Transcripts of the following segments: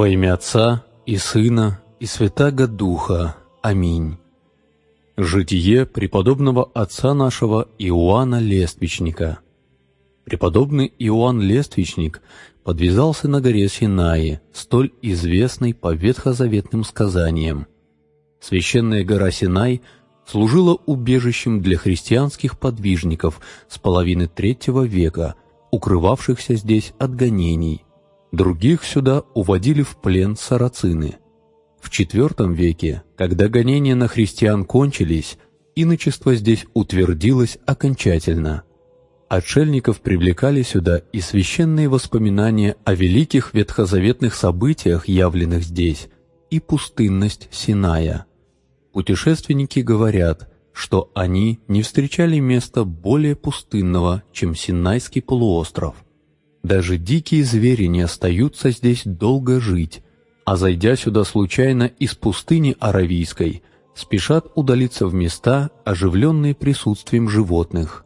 Во имя Отца и Сына и Святаго Духа. Аминь. Житие преподобного отца нашего Иоанна Лествичника. Преподобный Иоанн Лествичник подвязался на горе Синае, столь известной по ветхозаветным сказаниям. Священная гора Синай служила убежищем для христианских подвижников с половины третьего века, укрывавшихся здесь от гонений – Других сюда уводили в плен сарацины. В IV веке, когда гонения на христиан кончились, иночество здесь утвердилось окончательно. Отшельников привлекали сюда и священные воспоминания о великих ветхозаветных событиях, явленных здесь, и пустынность Синая. Путешественники говорят, что они не встречали места более пустынного, чем Синайский полуостров – даже дикие звери не остаются здесь долго жить, а зайдя сюда случайно из пустыни Аравийской, спешат удалиться в места, оживленные присутствием животных.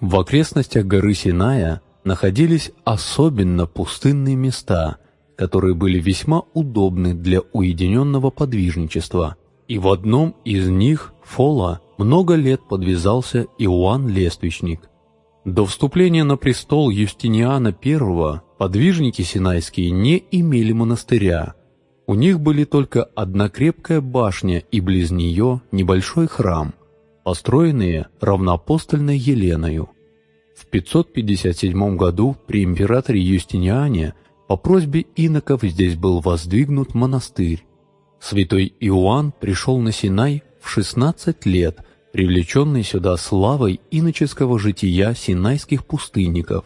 В окрестностях горы Синая находились особенно пустынные места, которые были весьма удобны для уединенного подвижничества, и в одном из них, Фола, много лет подвязался Иоанн Лествичник – до вступления на престол Юстиниана I подвижники синайские не имели монастыря. У них были только одна крепкая башня и близ нее небольшой храм, построенные равноапостольной Еленою. В 557 году при императоре Юстиниане по просьбе иноков здесь был воздвигнут монастырь. Святой Иоанн пришел на Синай в 16 лет привлеченный сюда славой иноческого жития синайских пустынников.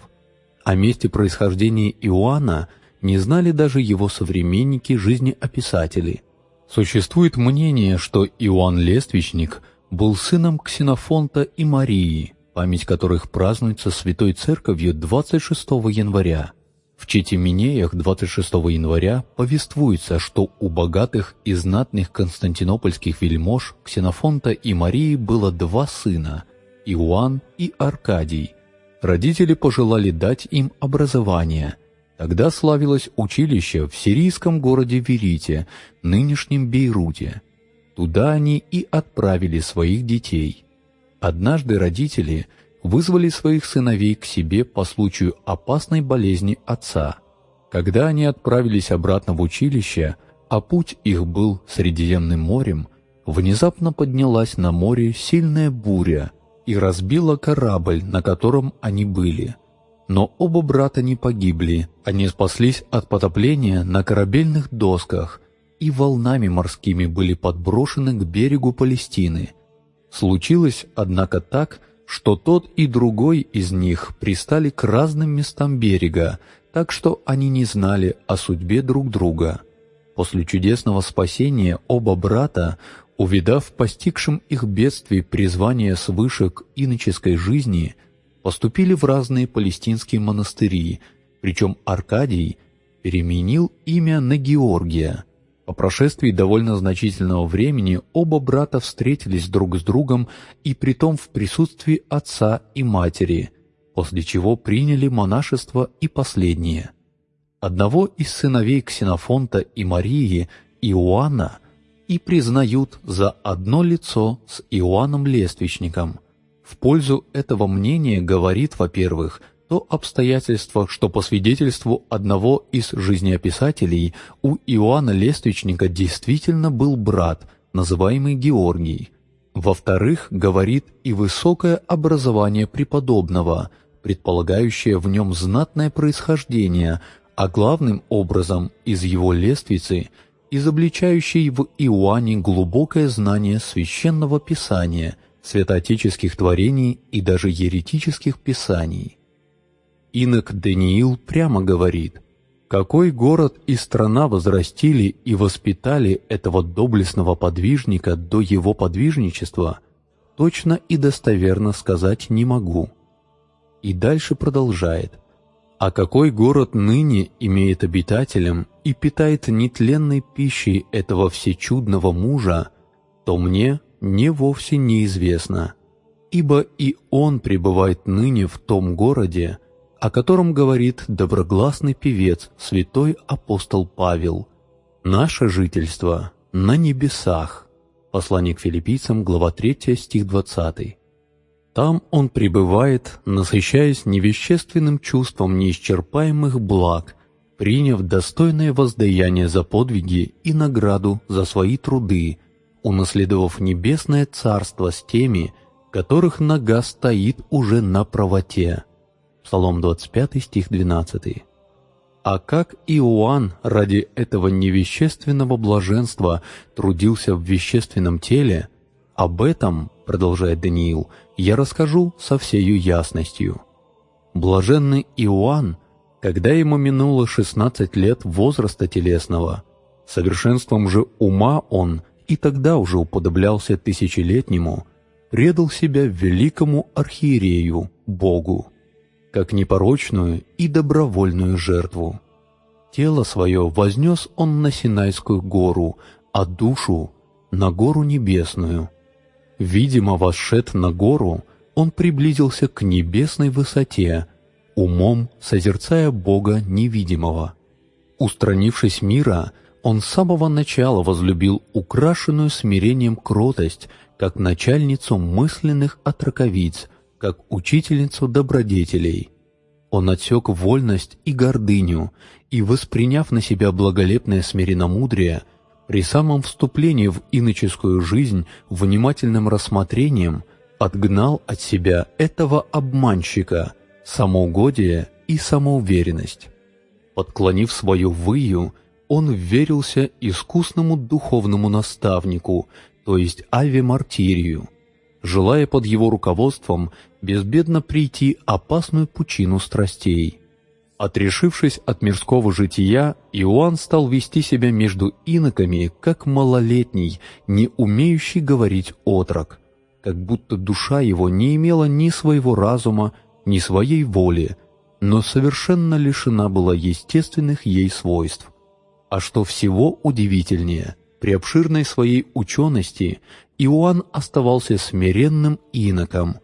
О месте происхождения Иоанна не знали даже его современники-жизнеописатели. Существует мнение, что Иоанн Лествичник был сыном Ксенофонта и Марии, память которых празднуется Святой Церковью 26 января. В Четиминеях 26 января повествуется, что у богатых и знатных константинопольских вельмож Ксенофонта и Марии было два сына – Иоанн и Аркадий. Родители пожелали дать им образование. Тогда славилось училище в сирийском городе Верите, нынешнем Бейруте. Туда они и отправили своих детей. Однажды родители – вызвали своих сыновей к себе по случаю опасной болезни отца. Когда они отправились обратно в училище, а путь их был Средиземным морем, внезапно поднялась на море сильная буря и разбила корабль, на котором они были. Но оба брата не погибли, они спаслись от потопления на корабельных досках и волнами морскими были подброшены к берегу Палестины. Случилось, однако, так, что тот и другой из них пристали к разным местам берега, так что они не знали о судьбе друг друга. После чудесного спасения оба брата, увидав постигшим их бедствий призвание свыше к иноческой жизни, поступили в разные палестинские монастыри, причем Аркадий переменил имя на Георгия – по прошествии довольно значительного времени оба брата встретились друг с другом и притом в присутствии отца и матери, после чего приняли монашество и последние. Одного из сыновей Ксенофонта и Марии, Иоанна, и признают за одно лицо с Иоанном Лествичником. В пользу этого мнения говорит, во-первых, то обстоятельство, что по свидетельству одного из жизнеописателей у Иоанна Лествичника действительно был брат, называемый Георгий. Во-вторых, говорит и высокое образование преподобного, предполагающее в нем знатное происхождение, а главным образом из его лествицы, изобличающей в Иоанне глубокое знание священного писания, святоотеческих творений и даже еретических писаний. Инок Даниил прямо говорит, какой город и страна возрастили и воспитали этого доблестного подвижника до его подвижничества, точно и достоверно сказать не могу. И дальше продолжает. А какой город ныне имеет обитателем и питает нетленной пищей этого всечудного мужа, то мне не вовсе неизвестно, ибо и он пребывает ныне в том городе, о котором говорит доброгласный певец святой апостол Павел, Наше жительство на небесах. Послание к филиппийцам, глава 3, стих 20. Там он пребывает, насыщаясь невещественным чувством неисчерпаемых благ, приняв достойное воздаяние за подвиги и награду за свои труды, унаследовав небесное царство с теми, которых нога стоит уже на правоте. Псалом 25, стих 12. А как Иоанн ради этого невещественного блаженства трудился в вещественном теле, об этом, продолжает Даниил, я расскажу со всею ясностью. Блаженный Иоанн, когда ему минуло 16 лет возраста телесного, совершенством же ума он и тогда уже уподоблялся тысячелетнему, предал себя великому архиерею, Богу, как непорочную и добровольную жертву. Тело свое вознес он на Синайскую гору, а душу — на гору небесную. Видимо, восшед на гору, он приблизился к небесной высоте, умом созерцая Бога невидимого. Устранившись мира, он с самого начала возлюбил украшенную смирением кротость, как начальницу мысленных отраковиц, как учительницу добродетелей. Он отсек вольность и гордыню, и, восприняв на себя благолепное смиренномудрие, при самом вступлении в иноческую жизнь внимательным рассмотрением отгнал от себя этого обманщика, самоугодие и самоуверенность. Подклонив свою выю, он верился искусному духовному наставнику, то есть Аве Мартирию, желая под его руководством безбедно прийти опасную пучину страстей. Отрешившись от мирского жития, Иоанн стал вести себя между иноками, как малолетний, не умеющий говорить отрок, как будто душа его не имела ни своего разума, ни своей воли, но совершенно лишена была естественных ей свойств. А что всего удивительнее, при обширной своей учености Иоанн оставался смиренным иноком,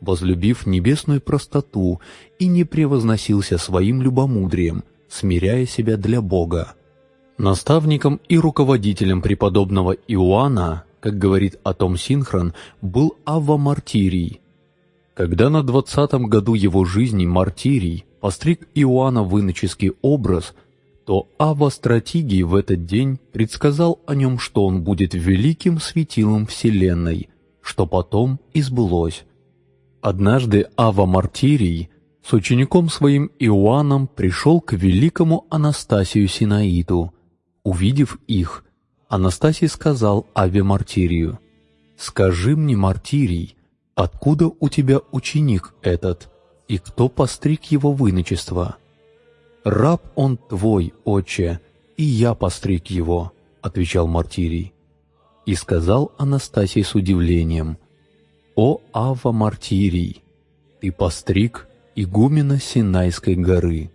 возлюбив небесную простоту и не превозносился своим любомудрием, смиряя себя для Бога. Наставником и руководителем преподобного Иоанна, как говорит о том Синхрон, был Авва Мартирий. Когда на двадцатом году его жизни Мартирий постриг Иоанна в иноческий образ – то Ава Стратигий в этот день предсказал о нем, что он будет великим светилом Вселенной, что потом и сбылось. Однажды Ава Мартирий с учеником своим Иоанном пришел к великому Анастасию Синаиту. Увидев их, Анастасий сказал Аве Мартирию, «Скажи мне, Мартирий, откуда у тебя ученик этот, и кто постриг его в иночество?» «Раб он твой, отче, и я постриг его», — отвечал Мартирий. И сказал Анастасий с удивлением, «О, Ава Мартирий, ты постриг игумена Синайской горы».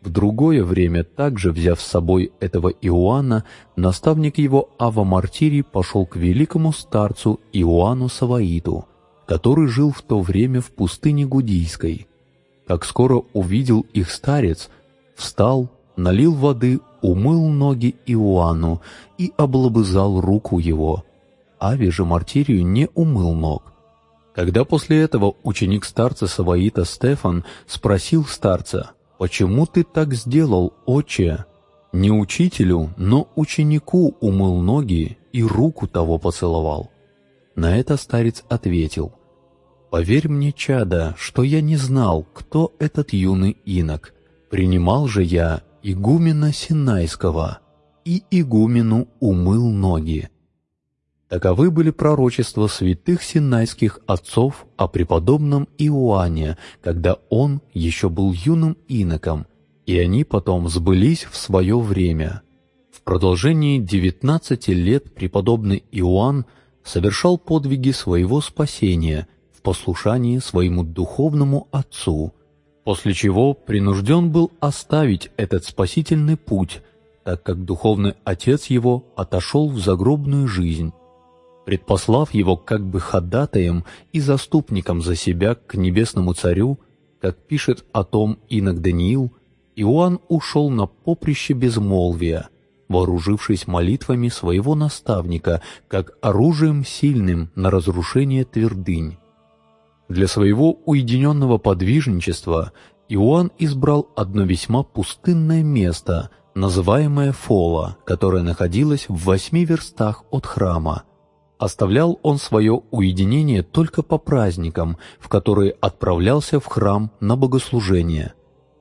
В другое время, также взяв с собой этого Иоанна, наставник его Ава Мартирий пошел к великому старцу Иоанну Саваиту, который жил в то время в пустыне Гудийской. Как скоро увидел их старец, встал, налил воды, умыл ноги Иоанну и облобызал руку его. Ави же мартирию не умыл ног. Когда после этого ученик старца Саваита Стефан спросил старца, «Почему ты так сделал, отче?» Не учителю, но ученику умыл ноги и руку того поцеловал. На это старец ответил, «Поверь мне, чада, что я не знал, кто этот юный инок, Принимал же я игумена Синайского, и игумену умыл ноги. Таковы были пророчества святых синайских отцов о преподобном Иоанне, когда он еще был юным иноком, и они потом сбылись в свое время. В продолжении девятнадцати лет преподобный Иоанн совершал подвиги своего спасения в послушании своему духовному отцу – после чего принужден был оставить этот спасительный путь, так как духовный отец его отошел в загробную жизнь, предпослав его как бы ходатаем и заступником за себя к небесному царю, как пишет о том инок Даниил, Иоанн ушел на поприще безмолвия, вооружившись молитвами своего наставника, как оружием сильным на разрушение твердынь. Для своего уединенного подвижничества Иоанн избрал одно весьма пустынное место, называемое Фола, которое находилось в восьми верстах от храма. Оставлял он свое уединение только по праздникам, в которые отправлялся в храм на богослужение.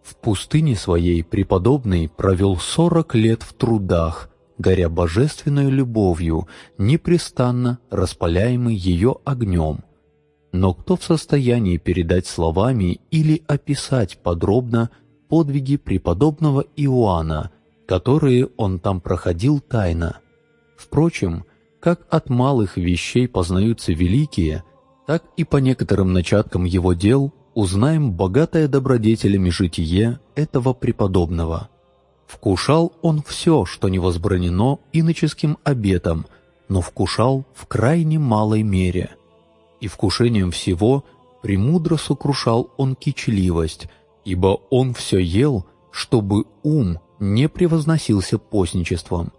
В пустыне своей преподобный провел сорок лет в трудах, горя божественной любовью, непрестанно распаляемый ее огнем. Но кто в состоянии передать словами или описать подробно подвиги преподобного Иоанна, которые он там проходил тайно? Впрочем, как от малых вещей познаются великие, так и по некоторым начаткам его дел узнаем богатое добродетелями житие этого преподобного. Вкушал он все, что не возбранено иноческим обетом, но вкушал в крайне малой мере. И вкушением всего премудро сокрушал он кичливость, ибо он все ел, чтобы ум не превозносился постничеством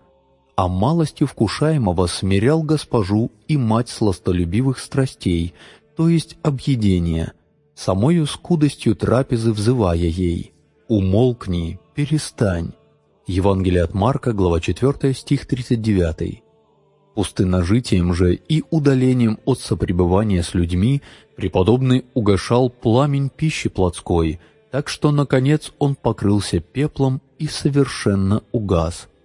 а малостью вкушаемого смирял госпожу и мать сластолюбивых страстей, то есть объедения, самою скудостью трапезы взывая ей «Умолкни, перестань». Евангелие от Марка, глава 4, стих 39. Пустынножитием же и удалением от сопребывания с людьми преподобный угошал пламень пищи плотской, так что, наконец, он покрылся пеплом и совершенно угас –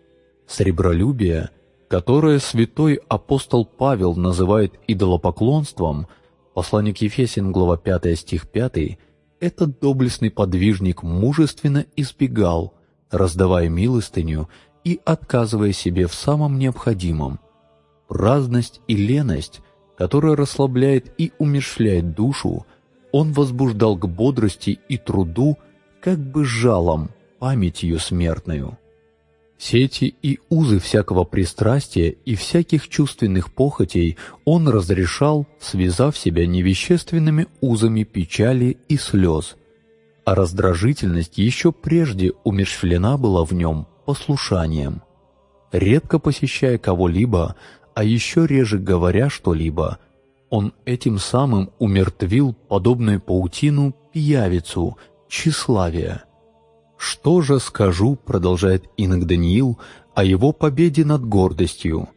Сребролюбие, которое святой апостол Павел называет идолопоклонством, посланник Ефесин, глава 5, стих 5, этот доблестный подвижник мужественно избегал, раздавая милостыню и отказывая себе в самом необходимом. Праздность и леность, которая расслабляет и умершляет душу, он возбуждал к бодрости и труду как бы жалом, памятью смертную. Сети и узы всякого пристрастия и всяких чувственных похотей он разрешал, связав себя невещественными узами печали и слез. А раздражительность еще прежде умерщвлена была в нем послушанием. Редко посещая кого-либо, а еще реже говоря что-либо, он этим самым умертвил подобную паутину пиявицу, тщеславия. «Что же скажу, — продолжает инок Даниил, — о его победе над гордостью?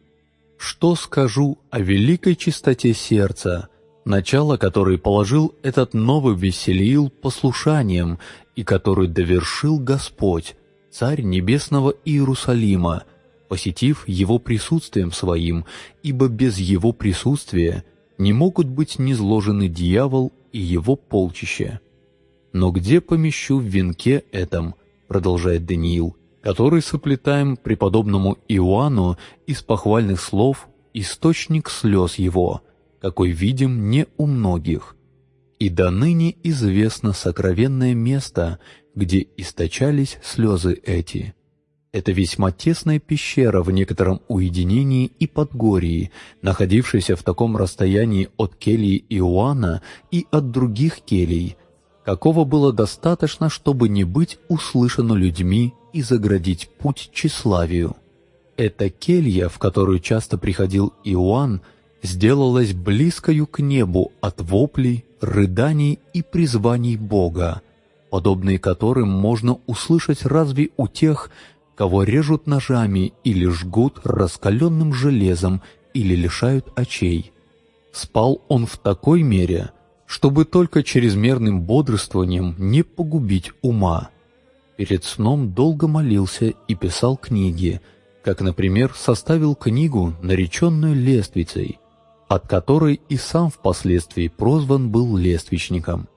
Что скажу о великой чистоте сердца, начало которой положил этот новый веселил послушанием и который довершил Господь, Царь Небесного Иерусалима, посетив его присутствием своим, ибо без его присутствия не могут быть низложены дьявол и его полчище». Но где помещу в венке этом, продолжает Даниил, который соплетаем преподобному Иоанну из похвальных слов источник слез его, какой видим не у многих. И до ныне известно сокровенное место, где источались слезы эти. Это весьма тесная пещера в некотором уединении и подгорье, находившаяся в таком расстоянии от кельи Иоанна и от других келий, какого было достаточно, чтобы не быть услышано людьми и заградить путь тщеславию. Эта келья, в которую часто приходил Иоанн, сделалась близкою к небу от воплей, рыданий и призваний Бога, подобные которым можно услышать разве у тех, кого режут ножами или жгут раскаленным железом или лишают очей. Спал он в такой мере, чтобы только чрезмерным бодрствованием не погубить ума. Перед сном долго молился и писал книги, как, например, составил книгу, нареченную лествицей, от которой и сам впоследствии прозван был лествичником.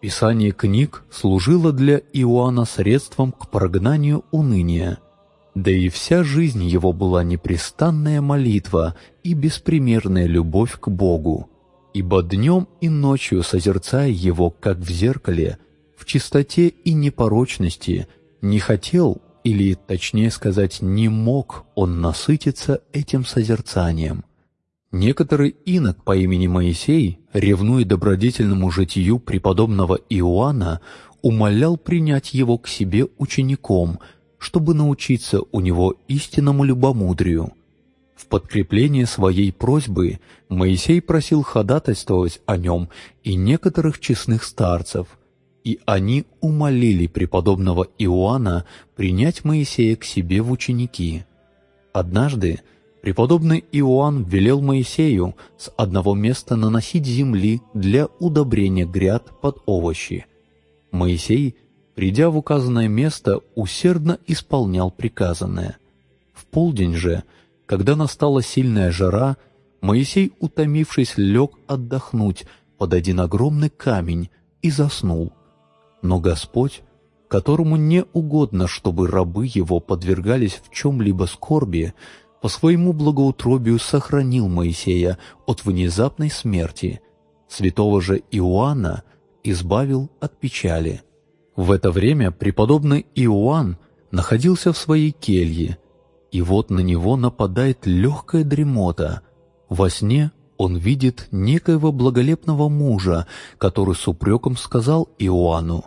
Писание книг служило для Иоанна средством к прогнанию уныния, да и вся жизнь его была непрестанная молитва и беспримерная любовь к Богу, ибо днем и ночью, созерцая его, как в зеркале, в чистоте и непорочности, не хотел, или, точнее сказать, не мог он насытиться этим созерцанием. Некоторый инок по имени Моисей, ревнуя добродетельному житию преподобного Иоанна, умолял принять его к себе учеником, чтобы научиться у него истинному любомудрию. В подкрепление своей просьбы Моисей просил ходатайствовать о нем и некоторых честных старцев, и они умолили преподобного Иоанна принять Моисея к себе в ученики. Однажды преподобный Иоанн велел Моисею с одного места наносить земли для удобрения гряд под овощи. Моисей – придя в указанное место, усердно исполнял приказанное. В полдень же, когда настала сильная жара, Моисей, утомившись, лег отдохнуть под один огромный камень и заснул. Но Господь, которому не угодно, чтобы рабы его подвергались в чем-либо скорби, по своему благоутробию сохранил Моисея от внезапной смерти, святого же Иоанна избавил от печали. В это время преподобный Иоанн находился в своей келье, и вот на него нападает легкая дремота. Во сне он видит некоего благолепного мужа, который с упреком сказал Иоанну,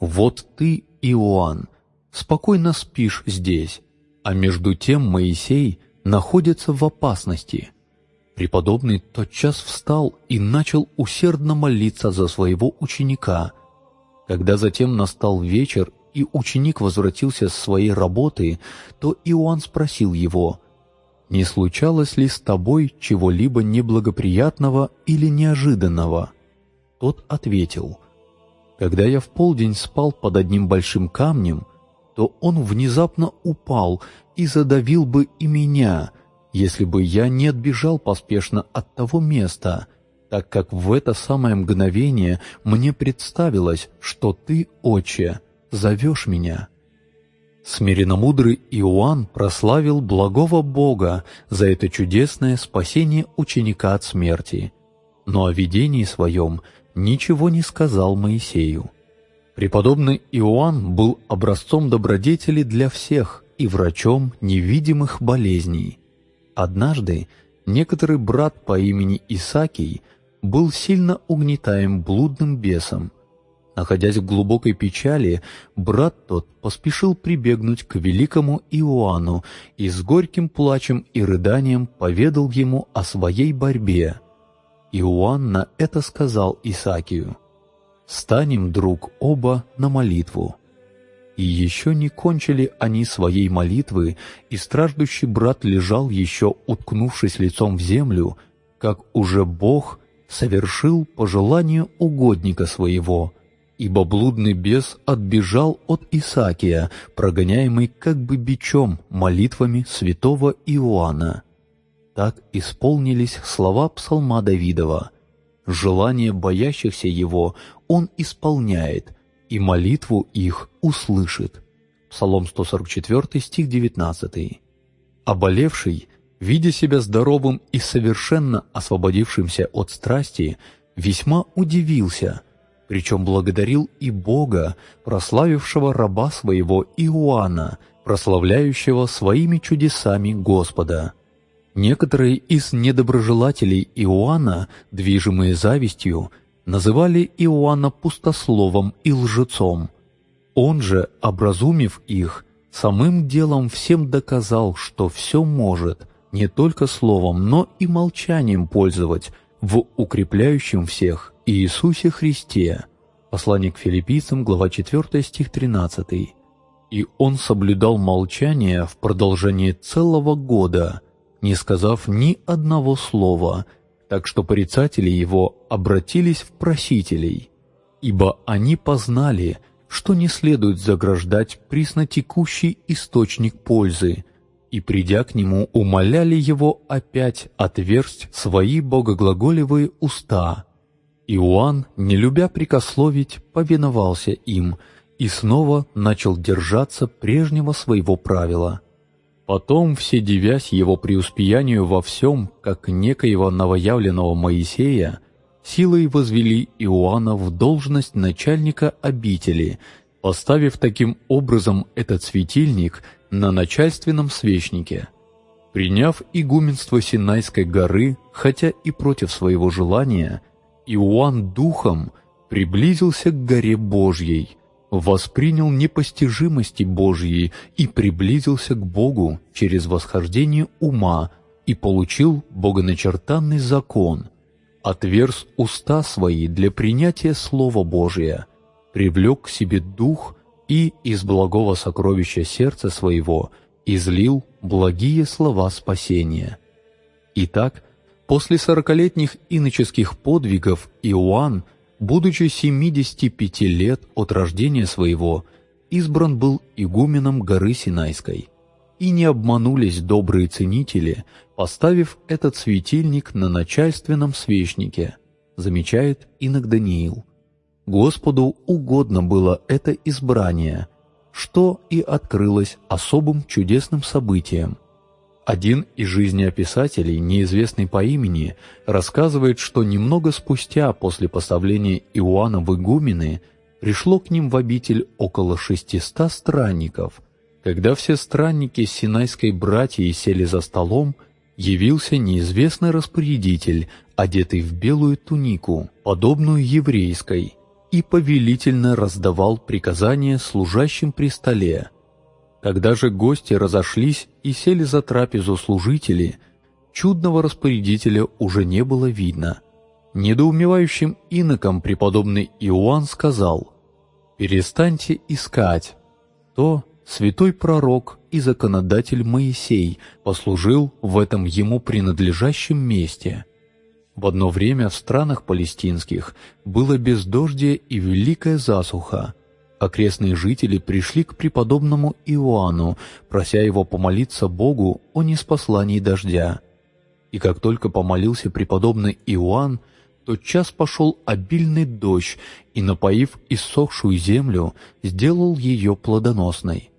«Вот ты, Иоанн, спокойно спишь здесь, а между тем Моисей находится в опасности». Преподобный тотчас встал и начал усердно молиться за своего ученика – когда затем настал вечер, и ученик возвратился с своей работы, то Иоанн спросил его, «Не случалось ли с тобой чего-либо неблагоприятного или неожиданного?» Тот ответил, «Когда я в полдень спал под одним большим камнем, то он внезапно упал и задавил бы и меня, если бы я не отбежал поспешно от того места, так как в это самое мгновение мне представилось, что ты, Отче, зовешь меня». Смиренномудрый Иоанн прославил благого Бога за это чудесное спасение ученика от смерти, но о видении своем ничего не сказал Моисею. Преподобный Иоанн был образцом добродетели для всех и врачом невидимых болезней. Однажды некоторый брат по имени Исакий был сильно угнетаем блудным бесом. Находясь в глубокой печали, брат тот поспешил прибегнуть к великому Иоанну и с горьким плачем и рыданием поведал ему о своей борьбе. Иоанн на это сказал Исаакию, «Станем, друг, оба на молитву». И еще не кончили они своей молитвы, и страждущий брат лежал еще, уткнувшись лицом в землю, как уже Бог совершил по желанию угодника своего, ибо блудный бес отбежал от Исаакия, прогоняемый как бы бичом молитвами святого Иоанна. Так исполнились слова псалма Давидова. Желание боящихся его он исполняет, и молитву их услышит. Псалом 144, стих 19. Оболевший видя себя здоровым и совершенно освободившимся от страсти, весьма удивился, причем благодарил и Бога, прославившего раба своего Иоанна, прославляющего своими чудесами Господа. Некоторые из недоброжелателей Иоанна, движимые завистью, называли Иоанна пустословом и лжецом. Он же, образумив их, самым делом всем доказал, что все может – не только словом, но и молчанием пользовать в укрепляющем всех Иисусе Христе. Послание к филиппийцам, глава 4, стих 13. «И он соблюдал молчание в продолжении целого года, не сказав ни одного слова, так что порицатели его обратились в просителей, ибо они познали, что не следует заграждать приснотекущий источник пользы, и, придя к нему, умоляли его опять отверсть свои богоглаголевые уста. Иоанн, не любя прикословить, повиновался им и снова начал держаться прежнего своего правила. Потом все, девясь его преуспеянию во всем, как некоего новоявленного Моисея, силой возвели Иоанна в должность начальника обители, поставив таким образом этот светильник – на начальственном свечнике. Приняв игуменство Синайской горы, хотя и против своего желания, Иоанн духом приблизился к горе Божьей, воспринял непостижимости Божьи и приблизился к Богу через восхождение ума и получил богоначертанный закон, отверз уста свои для принятия Слова Божия, привлек к себе дух и из благого сокровища сердца своего излил благие слова спасения. Итак, после сорокалетних иноческих подвигов Иоанн будучи 75 лет от рождения своего, избран был игуменом горы Синайской. И не обманулись добрые ценители, поставив этот светильник на начальственном свечнике, замечает инок Даниил. Господу угодно было это избрание, что и открылось особым чудесным событием, один из жизнеописателей, неизвестный по имени, рассказывает, что немного спустя после поставления Иоанна в игумены пришло к ним в обитель около шестиста странников. Когда все странники Синайской братьей сели за столом, явился неизвестный распорядитель, одетый в белую тунику, подобную еврейской, и повелительно раздавал приказания служащим при столе – когда же гости разошлись и сели за трапезу служители, чудного распорядителя уже не было видно. Недоумевающим инокам преподобный Иоанн сказал, «Перестаньте искать. То святой пророк и законодатель Моисей послужил в этом ему принадлежащем месте». В одно время в странах палестинских было бездождие и великая засуха – окрестные жители пришли к преподобному Иоанну, прося его помолиться Богу о неспослании дождя. И как только помолился преподобный Иоанн, тотчас пошел обильный дождь и, напоив иссохшую землю, сделал ее плодоносной.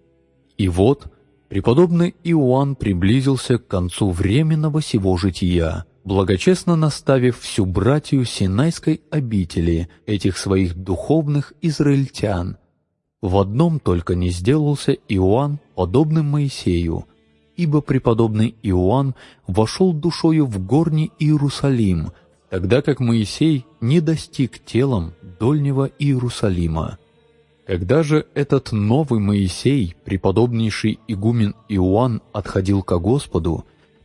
И вот преподобный Иоанн приблизился к концу временного сего жития, благочестно наставив всю братью Синайской обители, этих своих духовных израильтян – в одном только не сделался Иоанн подобным Моисею, ибо преподобный Иоанн вошел душою в горний Иерусалим, тогда как Моисей не достиг телом дольнего Иерусалима. Когда же этот новый Моисей, преподобнейший игумен Иоанн, отходил ко Господу,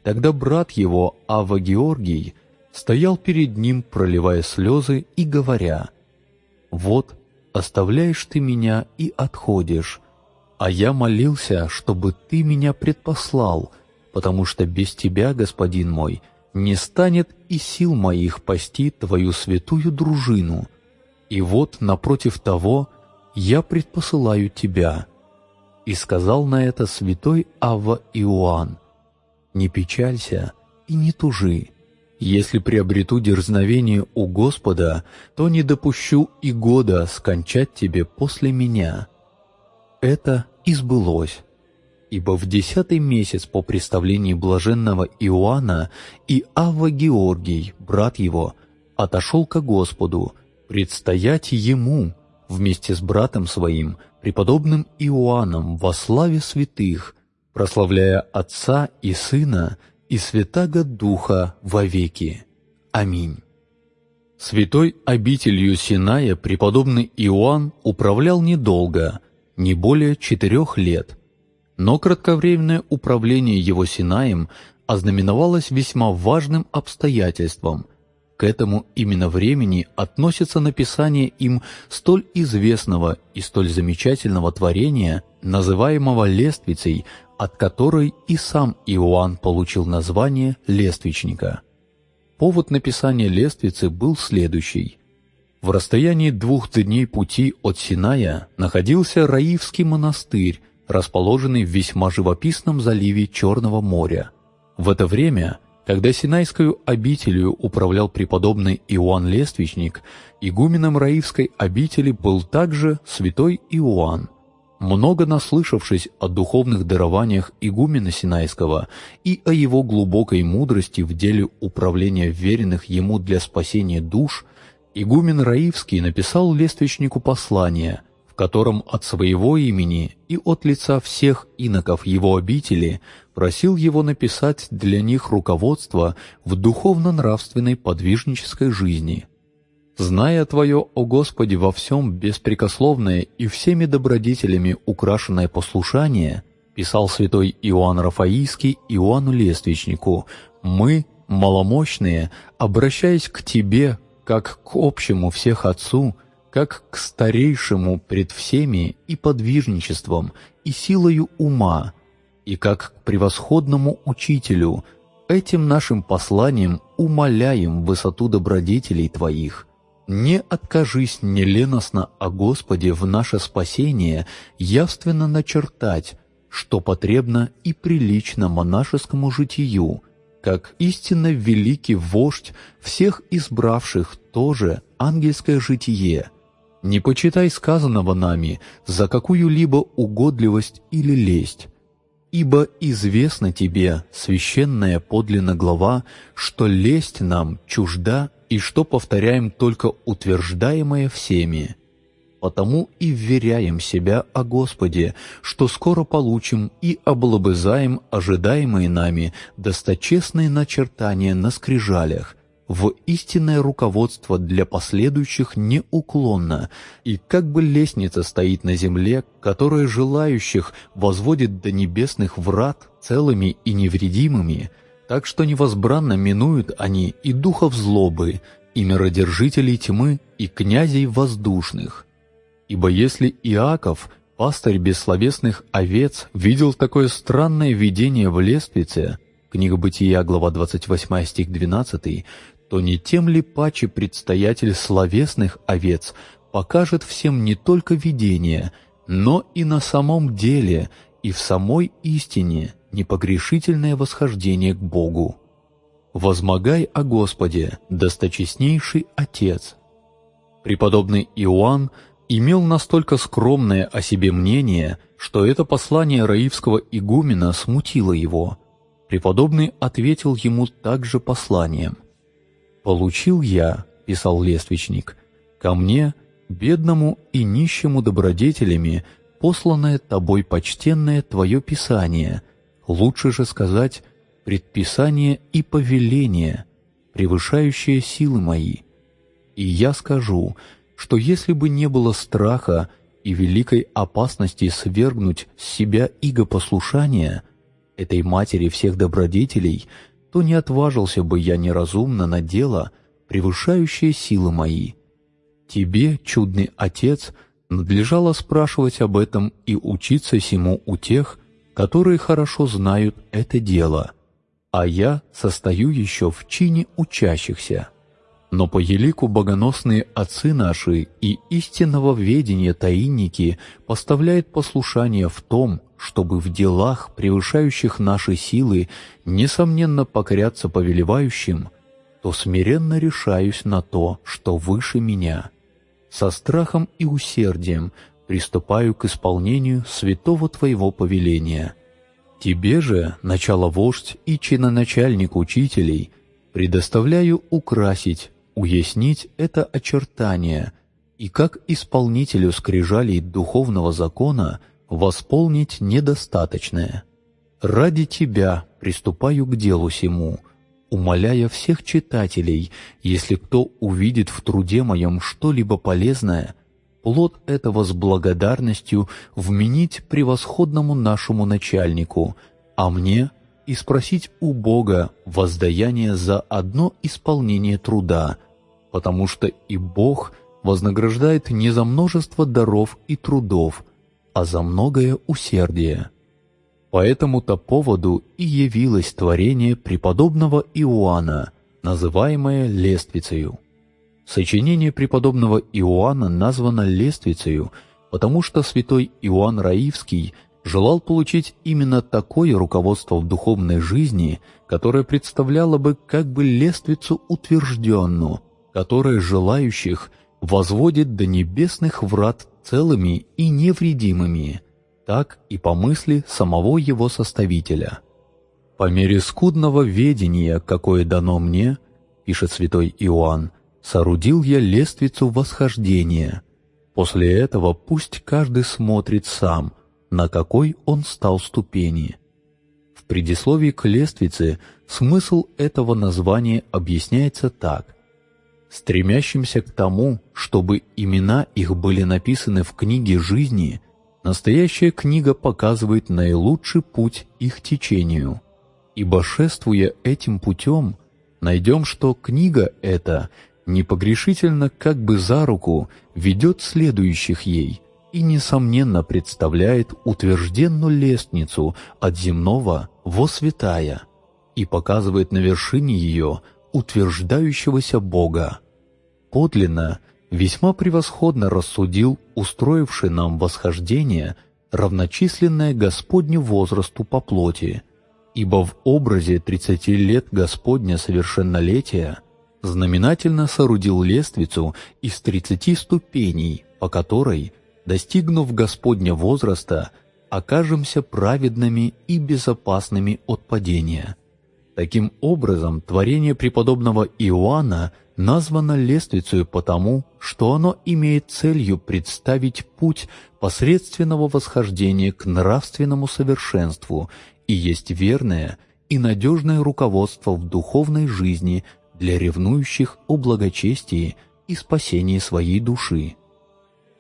тогда брат его, Ава Георгий, стоял перед ним, проливая слезы и говоря, «Вот оставляешь ты меня и отходишь, а я молился, чтобы ты меня предпослал, потому что без тебя, господин мой, не станет и сил моих пасти твою святую дружину. И вот напротив того я предпосылаю тебя». И сказал на это святой Авва Иоанн, «Не печалься и не тужи, если приобрету дерзновение у Господа, то не допущу и года скончать тебе после меня. Это избылось. Ибо в десятый месяц по представлении блаженного Иоанна и Авва Георгий, брат его, отошел ко Господу, предстоять ему вместе с братом своим, преподобным Иоанном во славе святых, прославляя Отца и Сына и Святаго Духа вовеки. Аминь. Святой обителью Синая преподобный Иоанн управлял недолго, не более четырех лет, но кратковременное управление его Синаем ознаменовалось весьма важным обстоятельством. К этому именно времени относится написание им столь известного и столь замечательного творения, называемого лествицей от которой и сам Иоанн получил название лествичника. Повод написания лествицы был следующий. В расстоянии двух дней пути от Синая находился Раивский монастырь, расположенный в весьма живописном заливе Черного моря. В это время, когда Синайскую обителью управлял преподобный Иоанн Лествичник, игуменом Раивской обители был также святой Иоанн, много наслышавшись о духовных дарованиях игумена Синайского и о его глубокой мудрости в деле управления веренных ему для спасения душ, игумен Раивский написал лествичнику послание, в котором от своего имени и от лица всех иноков его обители просил его написать для них руководство в духовно-нравственной подвижнической жизни. Зная Твое, о Господи, во всем беспрекословное и всеми добродетелями украшенное послушание, писал святой Иоанн Рафаийский Иоанну Лествичнику, мы, маломощные, обращаясь к Тебе, как к общему всех Отцу, как к старейшему пред всеми и подвижничеством, и силою ума, и как к превосходному Учителю, этим нашим посланием умоляем высоту добродетелей Твоих. Не откажись неленостно о Господе в наше спасение явственно начертать, что потребно и прилично монашескому житию, как истинно великий вождь всех избравших тоже ангельское житие. Не почитай сказанного нами за какую-либо угодливость или лесть, ибо известно тебе, священная подлинно глава, что лесть нам чужда и что повторяем только утверждаемое всеми. Потому и вверяем себя о Господе, что скоро получим и облобызаем ожидаемые нами досточестные начертания на скрижалях, в истинное руководство для последующих неуклонно, и как бы лестница стоит на земле, которая желающих возводит до небесных врат целыми и невредимыми, так что невозбранно минуют они и духов злобы, и миродержителей тьмы, и князей воздушных. Ибо если Иаков, пастырь бессловесных овец, видел такое странное видение в лествице, книга Бытия, глава 28, стих 12, то не тем ли паче предстоятель словесных овец покажет всем не только видение, но и на самом деле и в самой истине непогрешительное восхождение к Богу. «Возмогай о Господе, досточестнейший Отец». Преподобный Иоанн имел настолько скромное о себе мнение, что это послание раивского игумена смутило его. Преподобный ответил ему также посланием – «Получил я, — писал лествичник, — ко мне, бедному и нищему добродетелями, посланное тобой почтенное твое Писание, лучше же сказать, предписание и повеление, превышающее силы мои. И я скажу, что если бы не было страха и великой опасности свергнуть с себя иго послушания, этой матери всех добродетелей — то не отважился бы я неразумно на дело, превышающее силы мои. Тебе, чудный отец, надлежало спрашивать об этом и учиться сему у тех, которые хорошо знают это дело, а я состою еще в чине учащихся. Но по елику богоносные отцы наши и истинного ведения таинники поставляют послушание в том, чтобы в делах, превышающих наши силы, несомненно покоряться повелевающим, то смиренно решаюсь на то, что выше меня. Со страхом и усердием приступаю к исполнению святого Твоего повеления. Тебе же, начало вождь и чиноначальник учителей, предоставляю украсить, уяснить это очертание и как исполнителю скрижалей духовного закона – восполнить недостаточное. Ради Тебя приступаю к делу сему, умоляя всех читателей, если кто увидит в труде моем что-либо полезное, плод этого с благодарностью вменить превосходному нашему начальнику, а мне и спросить у Бога воздаяние за одно исполнение труда, потому что и Бог вознаграждает не за множество даров и трудов, а за многое усердие. По этому-то поводу и явилось творение преподобного Иоанна, называемое Лествицею. Сочинение преподобного Иоанна названо Лествицею, потому что святой Иоанн Раивский желал получить именно такое руководство в духовной жизни, которое представляло бы как бы лествицу утвержденную, которая желающих возводит до небесных врат целыми и невредимыми, так и по мысли самого его составителя. «По мере скудного ведения, какое дано мне, — пишет святой Иоанн, — соорудил я лествицу восхождения. После этого пусть каждый смотрит сам, на какой он стал ступени». В предисловии к лествице смысл этого названия объясняется так. стремящимся к тому, чтобы имена их были написаны в книге жизни, настоящая книга показывает наилучший путь их течению. Ибо шествуя этим путем, найдем, что книга эта непогрешительно как бы за руку ведет следующих ей и, несомненно, представляет утвержденную лестницу от земного во святая и показывает на вершине ее утверждающегося Бога. Подлинно, весьма превосходно рассудил устроивший нам восхождение равночисленное Господню возрасту по плоти, ибо в образе тридцати лет Господня совершеннолетия – знаменательно соорудил лествицу из тридцати ступеней, по которой, достигнув Господня возраста, окажемся праведными и безопасными от падения. Таким образом, творение преподобного Иоанна названо лествицей потому, что оно имеет целью представить путь посредственного восхождения к нравственному совершенству и есть верное и надежное руководство в духовной жизни для ревнующих о благочестии и спасении своей души.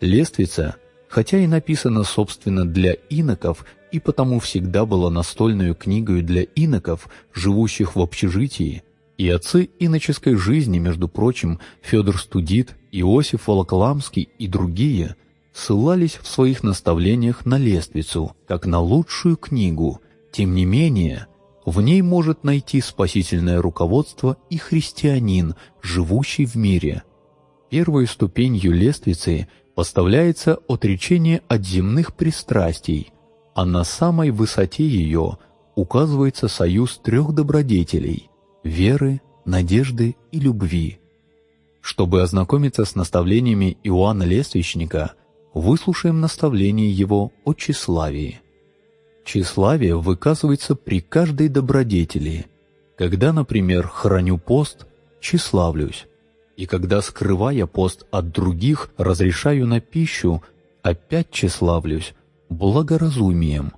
Лествица, хотя и написана собственно для иноков и потому всегда была настольную книгой для иноков, живущих в общежитии, и отцы иноческой жизни, между прочим, Федор Студит, Иосиф Волоколамский и другие, ссылались в своих наставлениях на лествицу, как на лучшую книгу, тем не менее – в ней может найти спасительное руководство и христианин, живущий в мире. Первой ступенью лествицы поставляется отречение от земных пристрастий, а на самой высоте ее указывается союз трех добродетелей – веры, надежды и любви. Чтобы ознакомиться с наставлениями Иоанна Лествичника, выслушаем наставление его о тщеславии – Тщеславие выказывается при каждой добродетели. Когда, например, храню пост, тщеславлюсь. И когда, скрывая пост от других, разрешаю на пищу, опять тщеславлюсь благоразумием.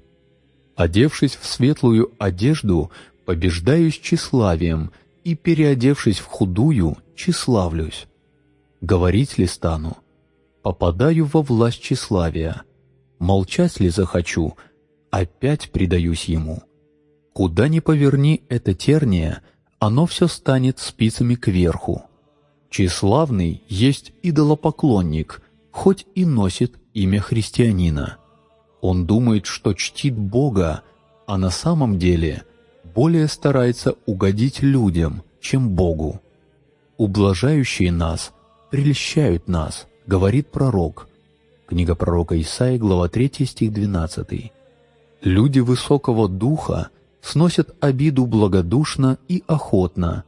Одевшись в светлую одежду, побеждаюсь тщеславием, и, переодевшись в худую, тщеславлюсь. Говорить ли стану? Попадаю во власть тщеславия. Молчать ли захочу — опять предаюсь ему. Куда ни поверни это терния, оно все станет спицами кверху. Тщеславный есть идолопоклонник, хоть и носит имя христианина. Он думает, что чтит Бога, а на самом деле более старается угодить людям, чем Богу. «Ублажающие нас прельщают нас», — говорит пророк. Книга пророка Исаии, глава 3, стих 12. Люди высокого духа сносят обиду благодушно и охотно,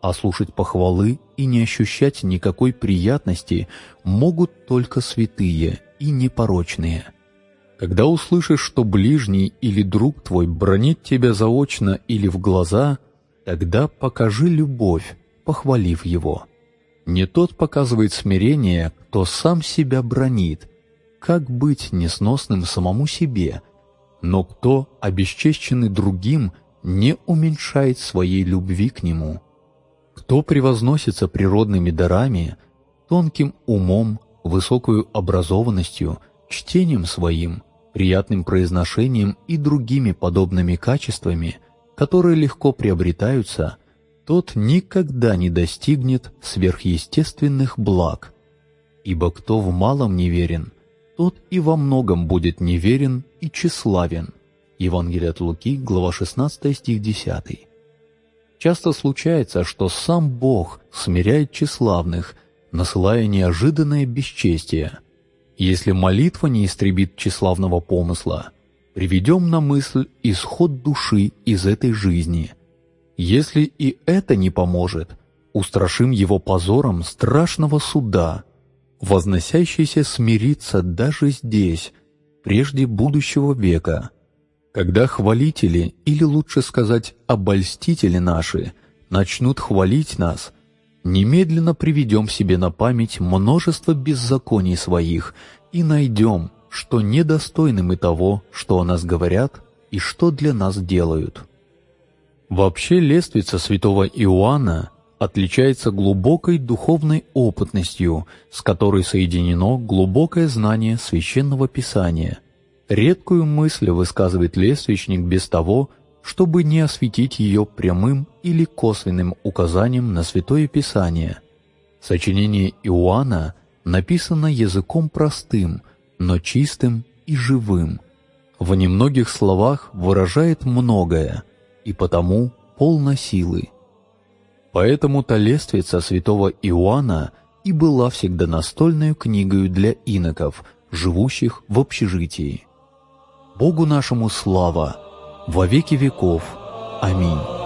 а слушать похвалы и не ощущать никакой приятности могут только святые и непорочные. Когда услышишь, что ближний или друг твой бронит тебя заочно или в глаза, тогда покажи любовь, похвалив его. Не тот показывает смирение, кто сам себя бронит. Как быть несносным самому себе – но кто, обесчещенный другим, не уменьшает своей любви к нему? Кто превозносится природными дарами, тонким умом, высокую образованностью, чтением своим, приятным произношением и другими подобными качествами, которые легко приобретаются, тот никогда не достигнет сверхъестественных благ. Ибо кто в малом неверен, тот и во многом будет неверен и тщеславен. Евангелие от Луки, глава 16, стих 10. Часто случается, что сам Бог смиряет тщеславных, насылая неожиданное бесчестие. Если молитва не истребит тщеславного помысла, приведем на мысль исход души из этой жизни. Если и это не поможет, устрашим его позором страшного суда – возносящийся смириться даже здесь, прежде будущего века, когда хвалители, или лучше сказать, обольстители наши, начнут хвалить нас, немедленно приведем себе на память множество беззаконий своих и найдем, что недостойны мы того, что о нас говорят и что для нас делают. Вообще лествица святого Иоанна отличается глубокой духовной опытностью, с которой соединено глубокое знание священного писания. Редкую мысль высказывает лествичник без того, чтобы не осветить ее прямым или косвенным указанием на Святое Писание. Сочинение Иоанна написано языком простым, но чистым и живым. В немногих словах выражает многое, и потому полно силы. Поэтому-то лествица святого Иоанна и была всегда настольной книгою для иноков, живущих в общежитии. Богу нашему слава! во веки веков. Аминь.